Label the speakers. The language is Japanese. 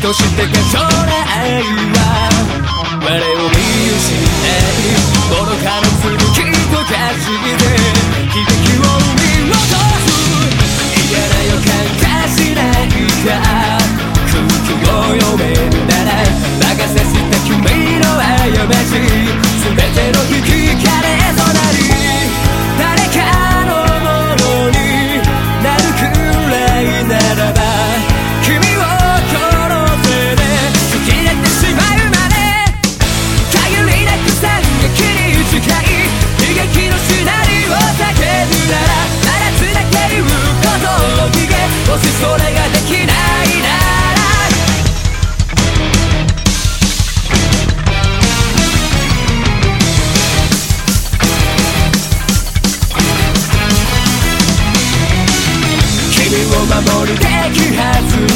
Speaker 1: としてか将来は我々きはず